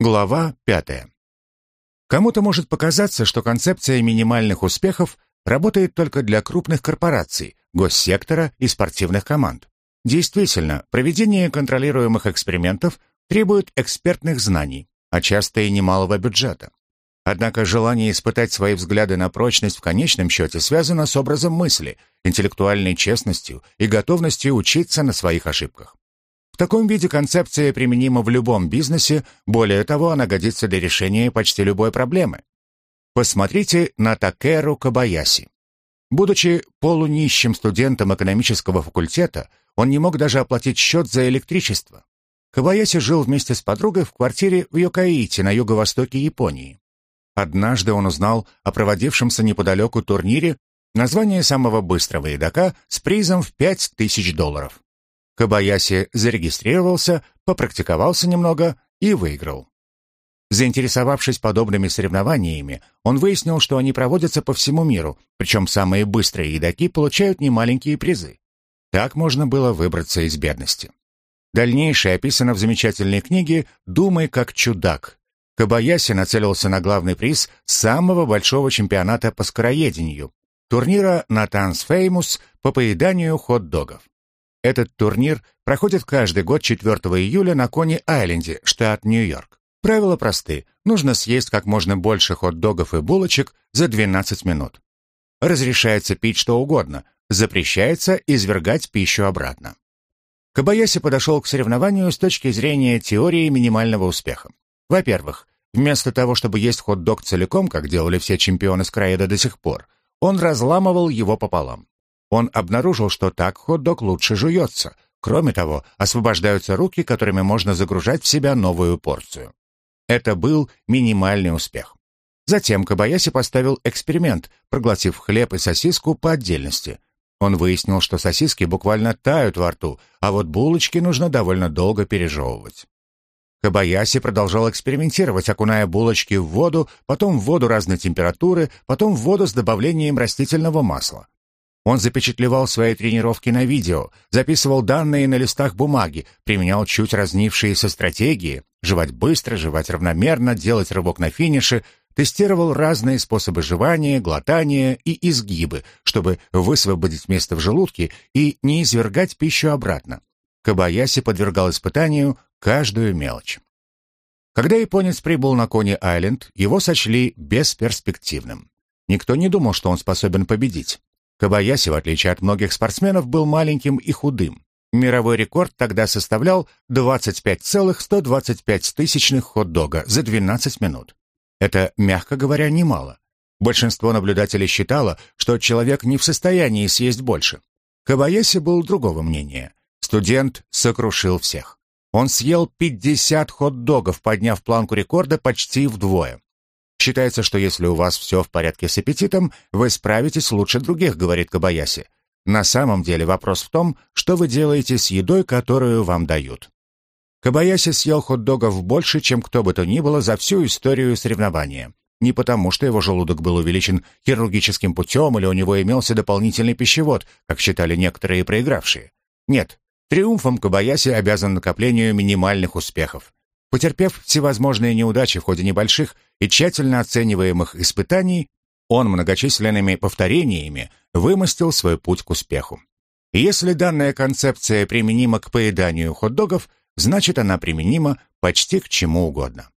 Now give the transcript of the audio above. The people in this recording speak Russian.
Глава пятая. Кому-то может показаться, что концепция минимальных успехов работает только для крупных корпораций, госсектора и спортивных команд. Действительно, проведение контролируемых экспериментов требует экспертных знаний, а часто и немалого бюджета. Однако желание испытать свои взгляды на прочность в конечном счете связано с образом мысли, интеллектуальной честностью и готовностью учиться на своих ошибках. В таком виде концепция применима в любом бизнесе, более того, она годится для решения почти любой проблемы. Посмотрите на Такеру Кабаяси. Будучи полунищим студентом экономического факультета, он не мог даже оплатить счет за электричество. Кабаяси жил вместе с подругой в квартире в Йокаите на юго-востоке Японии. Однажды он узнал о проводившемся неподалеку турнире название самого быстрого едока с призом в 5000 долларов. Кабаяси зарегистрировался, попрактиковался немного и выиграл. Заинтересовавшись подобными соревнованиями, он выяснил, что они проводятся по всему миру, причем самые быстрые едоки получают немаленькие призы. Так можно было выбраться из бедности. Дальнейшее описано в замечательной книге «Думай как чудак». Кабаяси нацелился на главный приз самого большого чемпионата по скороедению, турнира Натанс Феймус по поеданию хот-догов. Этот турнир проходит каждый год 4 июля на Кони-Айленде, штат Нью-Йорк. Правила просты. Нужно съесть как можно больше хот-догов и булочек за 12 минут. Разрешается пить что угодно, запрещается извергать пищу обратно. Кабаяси подошел к соревнованию с точки зрения теории минимального успеха. Во-первых, вместо того, чтобы есть хот-дог целиком, как делали все чемпионы с Краеда до сих пор, он разламывал его пополам. Он обнаружил, что так хот-дог лучше жуется. Кроме того, освобождаются руки, которыми можно загружать в себя новую порцию. Это был минимальный успех. Затем Кабаяси поставил эксперимент, проглотив хлеб и сосиску по отдельности. Он выяснил, что сосиски буквально тают во рту, а вот булочки нужно довольно долго пережевывать. Кабаяси продолжал экспериментировать, окуная булочки в воду, потом в воду разной температуры, потом в воду с добавлением растительного масла. Он запечатлевал свои тренировки на видео, записывал данные на листах бумаги, применял чуть разнившиеся стратегии, жевать быстро, жевать равномерно, делать рывок на финише, тестировал разные способы жевания, глотания и изгибы, чтобы высвободить место в желудке и не извергать пищу обратно. Кабаяси подвергал испытанию каждую мелочь. Когда японец прибыл на Кони-Айленд, его сочли бесперспективным. Никто не думал, что он способен победить. Кабаяси, в отличие от многих спортсменов, был маленьким и худым. Мировой рекорд тогда составлял 25,125 тысячных хот-дога за 12 минут. Это, мягко говоря, немало. Большинство наблюдателей считало, что человек не в состоянии съесть больше. Кабаяси был другого мнения. Студент сокрушил всех. Он съел 50 хот-догов, подняв планку рекорда почти вдвое. Считается, что если у вас все в порядке с аппетитом, вы справитесь лучше других, говорит Кабаяси. На самом деле вопрос в том, что вы делаете с едой, которую вам дают. Кабаяси съел хот-догов больше, чем кто бы то ни было за всю историю соревнования. Не потому, что его желудок был увеличен хирургическим путем или у него имелся дополнительный пищевод, как считали некоторые проигравшие. Нет, триумфом Кабаяси обязан накоплению минимальных успехов. Потерпев всевозможные неудачи в ходе небольших и тщательно оцениваемых испытаний, он многочисленными повторениями вымостил свой путь к успеху. Если данная концепция применима к поеданию хот-догов, значит она применима почти к чему угодно.